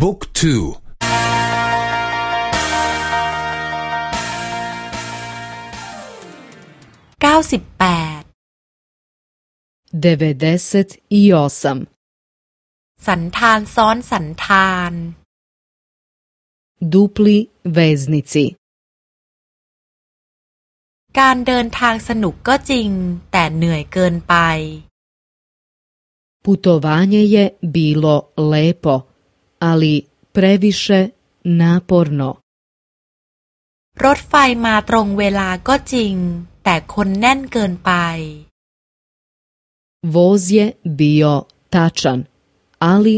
book twoเก้าสิบแปด devedeset i osam สันธานซ้อนสันธาน dupli veznici การเดินทางสนุกก็จริง แต่เหนื่อยเกินไป Putovanje je bilo lepo, ali previše naporno. รถไฟมาตรงเวลาก็จริง แต่คนแน่นเกินไป Voz je bio tačan, ali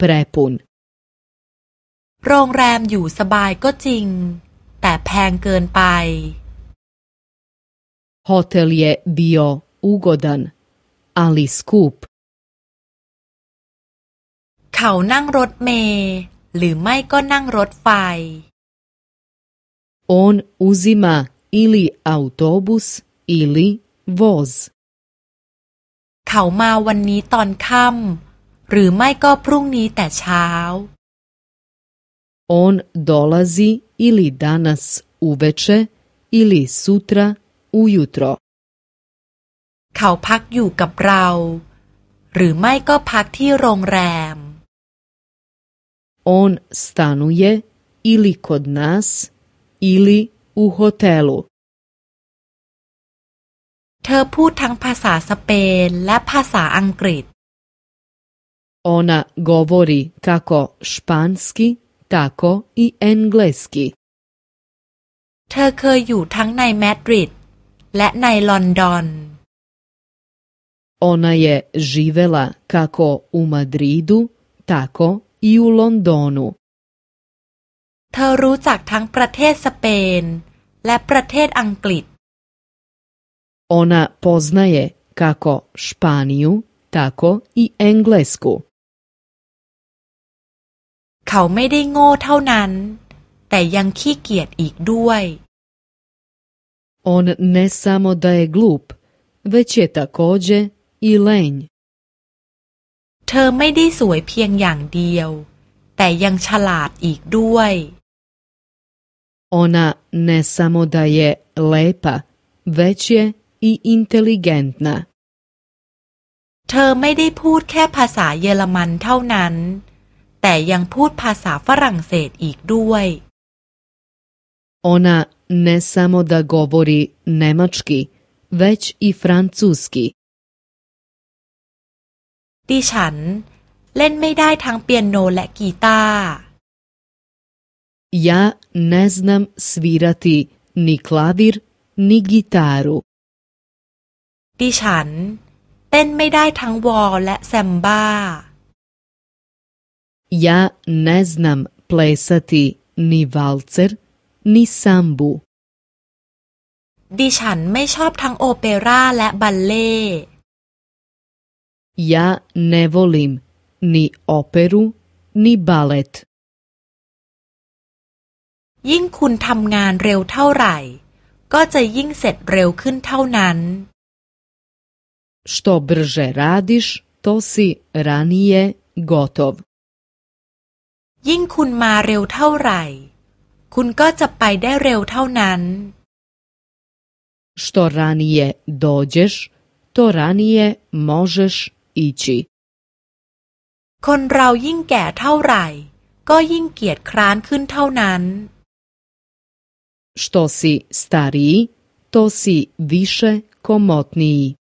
prepun. โรงแรมอยู่สบายก็จริง แต่แพงเกินไป Hotel je bio ugodan, ali skup. เขานั่งรถเมล์หรือไม่ก็นั่งรถไฟ On uzima ili autobus ili voz. เขามาวันนี้ตอนค่ำหรือไม่ก็พรุ่งนี้แต่เช้า On dolazi ili danas uveče ili sutra ujutro. เขาพักอยู่กับเรา หรือไม่ก็พักที่โรงแรม On stanuje ili kod nas ili u hotelu. เธอพูดทั้งภาษาสเปนและภาษาอังกฤษ Ona govori kako španski, tako i engleski. เธอเคยอยู่ทั้งในมาดริดและในลอนดอน Ona je živela kako u Madridu, tako i u Londonu. เธอรู้จักทั้งประเทศสเปน และประเทศอังกฤษ Ona poznaje kako Španiju, tako i Englesku. เขาไม่ได้โง่เท่านั้น แต่ยังขี้เกียจอีกด้วย On ne samo da je glup, već je također i lenj. เธอไม่ได้สวยเพียงอย่างเดียว แต่ยังฉลาดอีกด้วย Ona ne samo da je lepa, već je i inteligentna. เธอไม่ได้พูดแค่ภาษาเยอรมันเท่านั้น แต่ยังพูดภาษาฝรั่งเศสอีกด้วย Ona ne samo da govori nemački, već i francuski. ดิฉัน เล่นไม่ได้ทั้งเปียโนและกีตาร์ Ja ne znam svirati ni klavir, ni gitaru. ดิฉัน เต้นไม่ได้ทั้งวอลและแซมบ้า Ja ne znam plesati ni valcer, ni sambu. ดิฉันไม่ชอบทั้งโอเปร่าและบัลเล่ Ja ne volim ni operu, ni balet. ยิ่งคุณทำงานเร็วเท่าไหร่ ก็จะยิ่งเสร็จเร็วขึ้นเท่านั้น Što brže radiš, to si ranije gotov. ยิ่งคุณมาเร็วเท่าไหร่ คุณก็จะไปได้เร็วเท่านั้น Što ranije dođeš, to ranije možeš ići. คนเรายิ่งแก่เท่าไหร่ ก็ยิ่งเกียจคร้านขึ้นเท่านั้น Što si stariji, to si više komotniji.